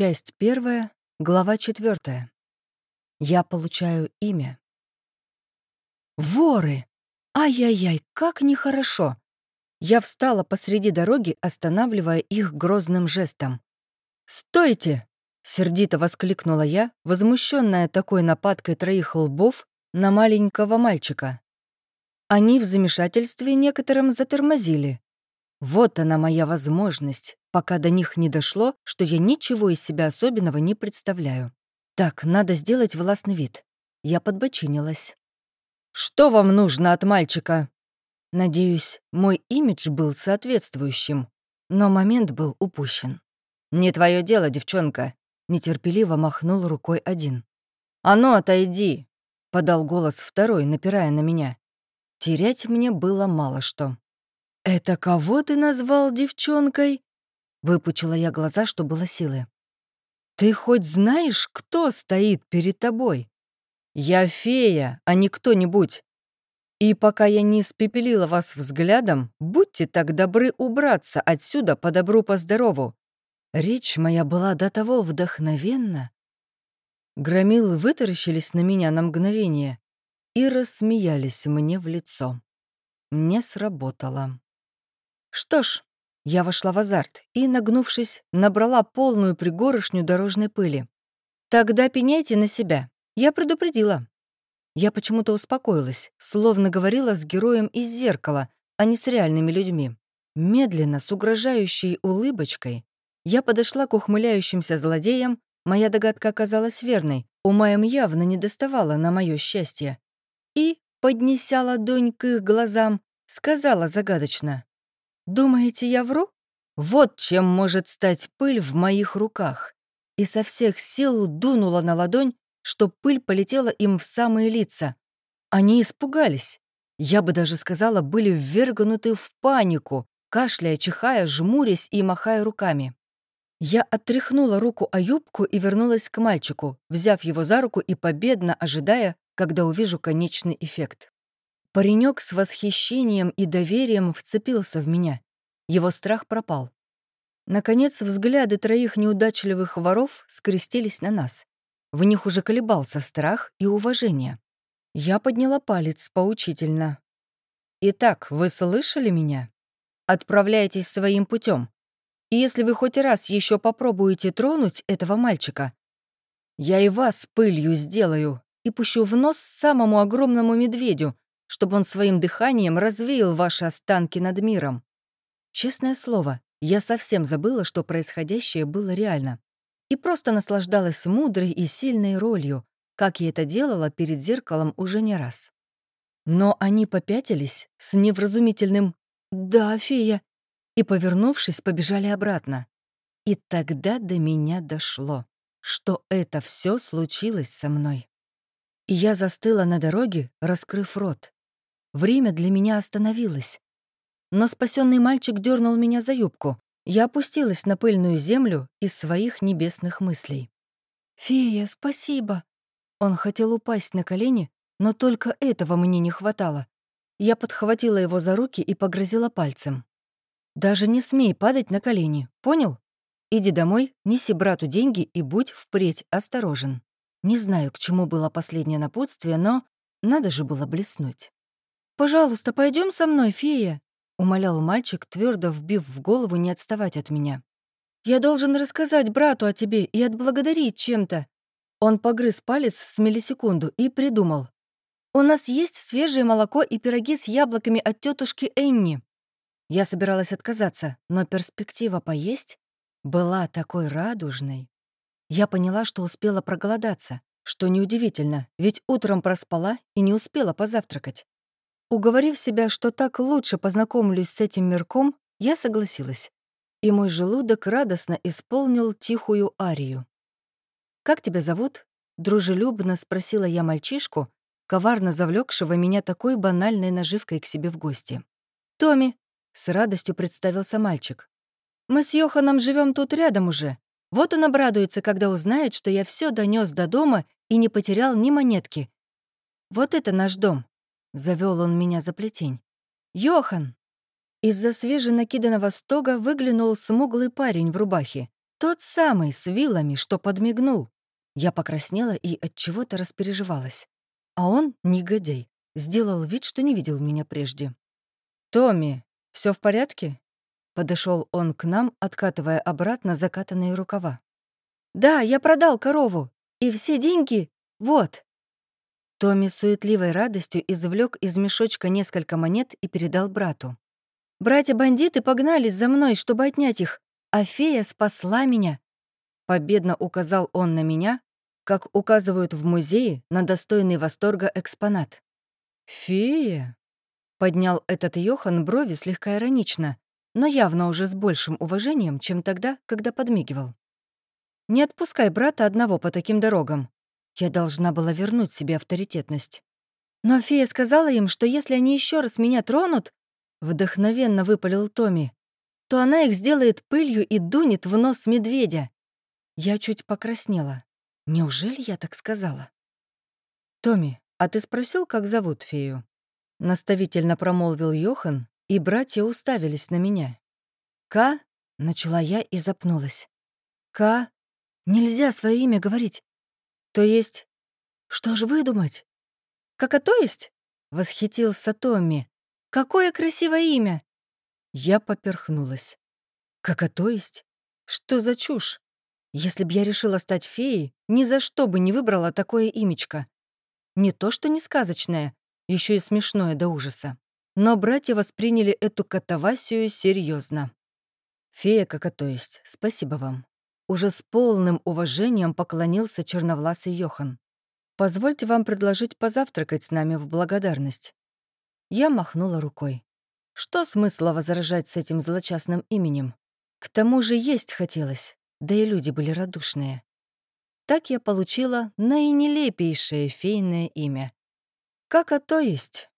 Часть первая, глава четвертая. Я получаю имя. Воры! Ай-яй-яй, как нехорошо! Я встала посреди дороги, останавливая их грозным жестом. «Стойте!» — сердито воскликнула я, возмущенная такой нападкой троих лбов на маленького мальчика. Они в замешательстве некоторым затормозили. Вот она моя возможность, пока до них не дошло, что я ничего из себя особенного не представляю. Так, надо сделать властный вид. Я подбочинилась. «Что вам нужно от мальчика?» Надеюсь, мой имидж был соответствующим, но момент был упущен. «Не твое дело, девчонка», — нетерпеливо махнул рукой один. «А ну, отойди», — подал голос второй, напирая на меня. Терять мне было мало что. «Это кого ты назвал девчонкой?» Выпучила я глаза, что было силы. «Ты хоть знаешь, кто стоит перед тобой? Я фея, а не кто-нибудь. И пока я не испепелила вас взглядом, будьте так добры убраться отсюда по добру, по здорову. Речь моя была до того вдохновенна. Громилы вытаращились на меня на мгновение и рассмеялись мне в лицо. Не сработало. Что ж, я вошла в азарт и, нагнувшись, набрала полную пригоршню дорожной пыли. «Тогда пеняйте на себя. Я предупредила». Я почему-то успокоилась, словно говорила с героем из зеркала, а не с реальными людьми. Медленно, с угрожающей улыбочкой, я подошла к ухмыляющимся злодеям, моя догадка оказалась верной, ума им явно не доставала на мое счастье. И, поднеся ладонь к их глазам, сказала загадочно. Думаете, я вру? Вот чем может стать пыль в моих руках. И со всех сил дунула на ладонь, что пыль полетела им в самые лица. Они испугались. Я бы даже сказала, были ввергнуты в панику, кашляя, чихая, жмурясь и махая руками. Я оттряхнула руку о юбку и вернулась к мальчику, взяв его за руку и победно ожидая, когда увижу конечный эффект. Паренек с восхищением и доверием вцепился в меня. Его страх пропал. Наконец, взгляды троих неудачливых воров скрестились на нас. В них уже колебался страх и уважение. Я подняла палец поучительно. «Итак, вы слышали меня? Отправляйтесь своим путем. И если вы хоть раз еще попробуете тронуть этого мальчика, я и вас пылью сделаю и пущу в нос самому огромному медведю, чтобы он своим дыханием развеял ваши останки над миром. Честное слово, я совсем забыла, что происходящее было реально. И просто наслаждалась мудрой и сильной ролью, как я это делала перед зеркалом уже не раз. Но они попятились с невразумительным «Да, фея», и, повернувшись, побежали обратно. И тогда до меня дошло, что это все случилось со мной. И я застыла на дороге, раскрыв рот. Время для меня остановилось. Но спасенный мальчик дернул меня за юбку. Я опустилась на пыльную землю из своих небесных мыслей. «Фея, спасибо!» Он хотел упасть на колени, но только этого мне не хватало. Я подхватила его за руки и погрозила пальцем. «Даже не смей падать на колени, понял? Иди домой, неси брату деньги и будь впредь осторожен». Не знаю, к чему было последнее напутствие, но надо же было блеснуть. «Пожалуйста, пойдем со мной, фея!» — умолял мальчик, твердо вбив в голову не отставать от меня. «Я должен рассказать брату о тебе и отблагодарить чем-то». Он погрыз палец с миллисекунду и придумал. «У нас есть свежее молоко и пироги с яблоками от тетушки Энни». Я собиралась отказаться, но перспектива поесть была такой радужной. Я поняла, что успела проголодаться, что неудивительно, ведь утром проспала и не успела позавтракать. Уговорив себя, что так лучше познакомлюсь с этим мирком, я согласилась. И мой желудок радостно исполнил тихую арию. «Как тебя зовут?» — дружелюбно спросила я мальчишку, коварно завлекшего меня такой банальной наживкой к себе в гости. «Томми», — с радостью представился мальчик. «Мы с Йоханом живем тут рядом уже. Вот он обрадуется, когда узнает, что я все донес до дома и не потерял ни монетки. Вот это наш дом. Завел он меня за плетень. «Йохан!» Из-за свеженакиданного стога выглянул смуглый парень в рубахе. Тот самый с вилами, что подмигнул. Я покраснела и от чего-то распереживалась. А он, негодяй, сделал вид, что не видел меня прежде. «Томми, все в порядке?» Подошел он к нам, откатывая обратно закатанные рукава. «Да, я продал корову. И все деньги вот». Томми с суетливой радостью извлек из мешочка несколько монет и передал брату. «Братья-бандиты погнались за мной, чтобы отнять их, а фея спасла меня». Победно указал он на меня, как указывают в музее на достойный восторга экспонат. «Фея?» — поднял этот Йохан брови слегка иронично, но явно уже с большим уважением, чем тогда, когда подмигивал. «Не отпускай брата одного по таким дорогам. Я должна была вернуть себе авторитетность. Но фея сказала им, что если они еще раз меня тронут, вдохновенно выпалил Томми, то она их сделает пылью и дунет в нос медведя. Я чуть покраснела. Неужели я так сказала? «Томми, а ты спросил, как зовут фею?» Наставительно промолвил Йохан, и братья уставились на меня. «К?» — начала я и запнулась. «К? Нельзя свое имя говорить. То есть... Что же выдумать?» «Как а то есть?» — восхитился Томми. «Какое красивое имя!» Я поперхнулась. «Как а то есть? Что за чушь? Если б я решила стать феей, ни за что бы не выбрала такое имечко. Не то что не сказочное, еще и смешное до ужаса. Но братья восприняли эту катавасию серьезно. «Фея кака то есть, спасибо вам». Уже с полным уважением поклонился черновласый Йохан. «Позвольте вам предложить позавтракать с нами в благодарность». Я махнула рукой. Что смысла возражать с этим злочастным именем? К тому же есть хотелось, да и люди были радушные. Так я получила наинелепейшее фейное имя. Как а то есть.